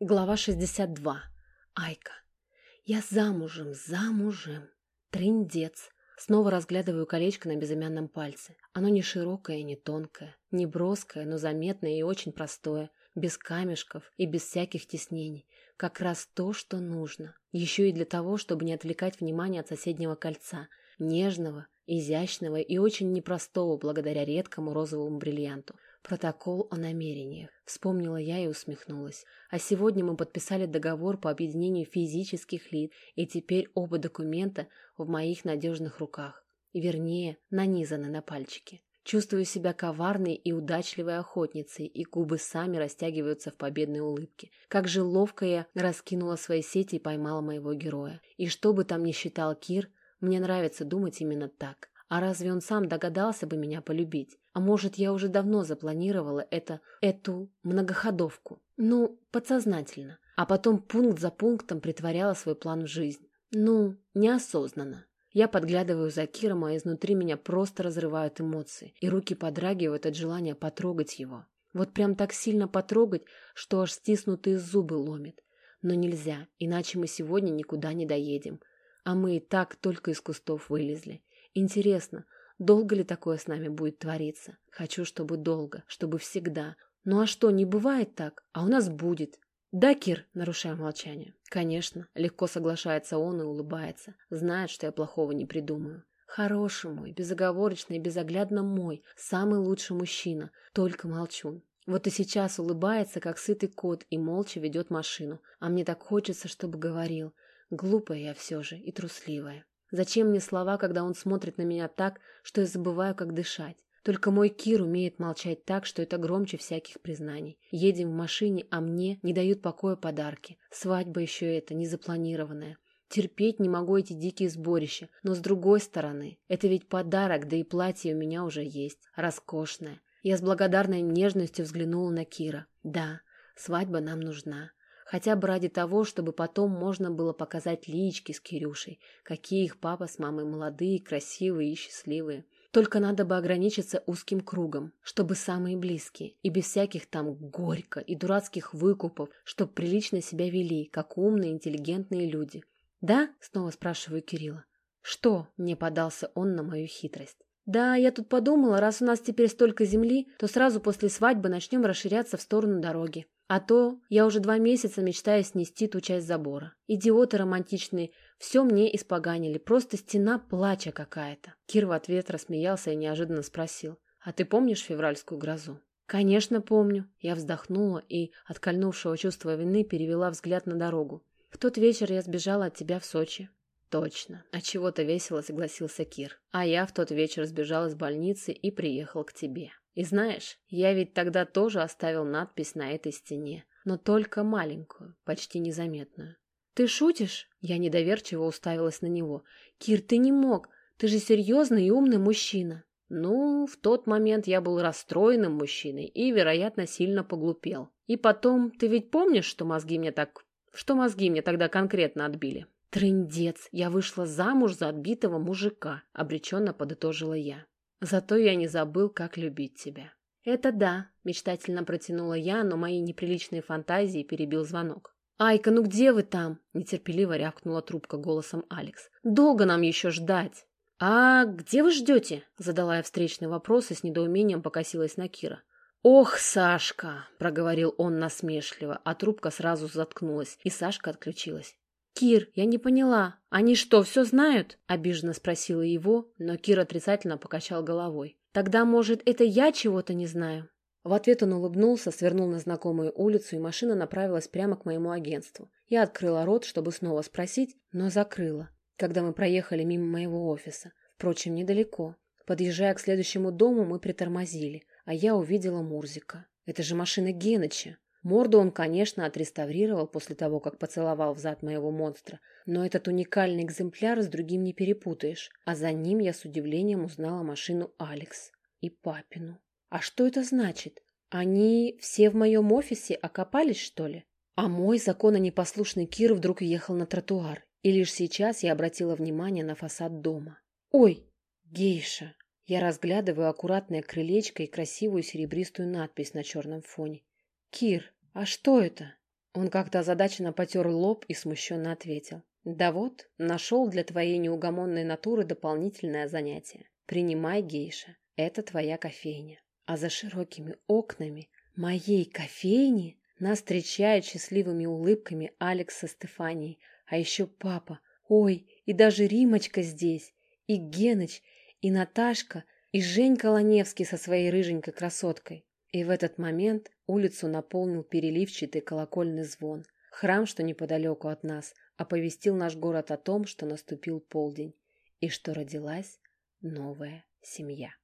Глава 62. Айка. Я замужем, замужем. Трындец. Снова разглядываю колечко на безымянном пальце. Оно не широкое не тонкое, не броское, но заметное и очень простое, без камешков и без всяких теснений. Как раз то, что нужно. Еще и для того, чтобы не отвлекать внимание от соседнего кольца, нежного, изящного и очень непростого благодаря редкому розовому бриллианту. Протокол о намерениях. Вспомнила я и усмехнулась. А сегодня мы подписали договор по объединению физических лиц, и теперь оба документа в моих надежных руках. Вернее, нанизаны на пальчики. Чувствую себя коварной и удачливой охотницей, и губы сами растягиваются в победной улыбке. Как же ловко я раскинула свои сети и поймала моего героя. И что бы там ни считал Кир, мне нравится думать именно так. А разве он сам догадался бы меня полюбить? А может, я уже давно запланировала это, эту многоходовку? Ну, подсознательно. А потом пункт за пунктом притворяла свой план в жизнь. Ну, неосознанно. Я подглядываю за Киром, а изнутри меня просто разрывают эмоции, и руки подрагивают от желания потрогать его. Вот прям так сильно потрогать, что аж стиснутые зубы ломит. Но нельзя, иначе мы сегодня никуда не доедем. А мы и так только из кустов вылезли. Интересно, долго ли такое с нами будет твориться? Хочу, чтобы долго, чтобы всегда. Ну а что, не бывает так? А у нас будет. Да, Кир, нарушая молчание. Конечно, легко соглашается он и улыбается. Знает, что я плохого не придумаю. Хороший мой, безоговорочно и безоглядно мой, самый лучший мужчина, только молчун. Вот и сейчас улыбается, как сытый кот, и молча ведет машину. А мне так хочется, чтобы говорил. Глупая я все же и трусливая. Зачем мне слова, когда он смотрит на меня так, что я забываю, как дышать? Только мой Кир умеет молчать так, что это громче всяких признаний. Едем в машине, а мне не дают покоя подарки. Свадьба еще это, незапланированная. Терпеть не могу эти дикие сборища, но с другой стороны, это ведь подарок, да и платье у меня уже есть, роскошное. Я с благодарной нежностью взглянула на Кира. Да, свадьба нам нужна. Хотя бы ради того, чтобы потом можно было показать лички с Кирюшей, какие их папа с мамой молодые, красивые и счастливые. Только надо бы ограничиться узким кругом, чтобы самые близкие, и без всяких там горько и дурацких выкупов, чтоб прилично себя вели, как умные, интеллигентные люди. «Да?» – снова спрашиваю Кирилла. «Что?» – не подался он на мою хитрость. «Да, я тут подумала, раз у нас теперь столько земли, то сразу после свадьбы начнем расширяться в сторону дороги. А то я уже два месяца мечтаю снести ту часть забора. Идиоты романтичные, все мне испоганили, просто стена плача какая-то. Кир в ответ рассмеялся и неожиданно спросил, а ты помнишь февральскую грозу? Конечно, помню. Я вздохнула и, от кольнувшего чувства вины, перевела взгляд на дорогу. В тот вечер я сбежала от тебя в Сочи. Точно. От чего-то весело согласился Кир. А я в тот вечер сбежал из больницы и приехал к тебе. И знаешь, я ведь тогда тоже оставил надпись на этой стене, но только маленькую, почти незаметную. «Ты шутишь?» Я недоверчиво уставилась на него. «Кир, ты не мог. Ты же серьезный и умный мужчина». Ну, в тот момент я был расстроенным мужчиной и, вероятно, сильно поглупел. И потом, ты ведь помнишь, что мозги мне так... Что мозги мне тогда конкретно отбили? Трындец, я вышла замуж за отбитого мужика, обреченно подытожила я. Зато я не забыл, как любить тебя. Это да, мечтательно протянула я, но мои неприличные фантазии перебил звонок. «Айка, ну где вы там?» – нетерпеливо рявкнула трубка голосом Алекс. «Долго нам еще ждать?» «А где вы ждете?» – задала я встречный вопрос и с недоумением покосилась на Кира. «Ох, Сашка!» – проговорил он насмешливо, а трубка сразу заткнулась, и Сашка отключилась. «Кир, я не поняла. Они что, все знают?» – обиженно спросила его, но Кир отрицательно покачал головой. «Тогда, может, это я чего-то не знаю?» В ответ он улыбнулся, свернул на знакомую улицу, и машина направилась прямо к моему агентству. Я открыла рот, чтобы снова спросить, но закрыла, когда мы проехали мимо моего офиса. Впрочем, недалеко. Подъезжая к следующему дому, мы притормозили, а я увидела Мурзика. Это же машина Геныча. Морду он, конечно, отреставрировал после того, как поцеловал в зад моего монстра, но этот уникальный экземпляр с другим не перепутаешь. А за ним я с удивлением узнала машину Алекс и папину. А что это значит? Они все в моем офисе окопались, что ли? А мой закононепослушный Кир вдруг ехал на тротуар, и лишь сейчас я обратила внимание на фасад дома. Ой, гейша! Я разглядываю аккуратное крылечко и красивую серебристую надпись на черном фоне. Кир, «А что это?» Он как-то озадаченно потер лоб и смущенно ответил. «Да вот, нашел для твоей неугомонной натуры дополнительное занятие. Принимай, гейша, это твоя кофейня. А за широкими окнами моей кофейни нас встречают счастливыми улыбками Алекс со Стефанией, а еще папа. Ой, и даже Римочка здесь, и Геныч, и Наташка, и Женька Ланевский со своей рыженькой красоткой. И в этот момент улицу наполнил переливчатый колокольный звон. Храм, что неподалеку от нас, оповестил наш город о том, что наступил полдень и что родилась новая семья.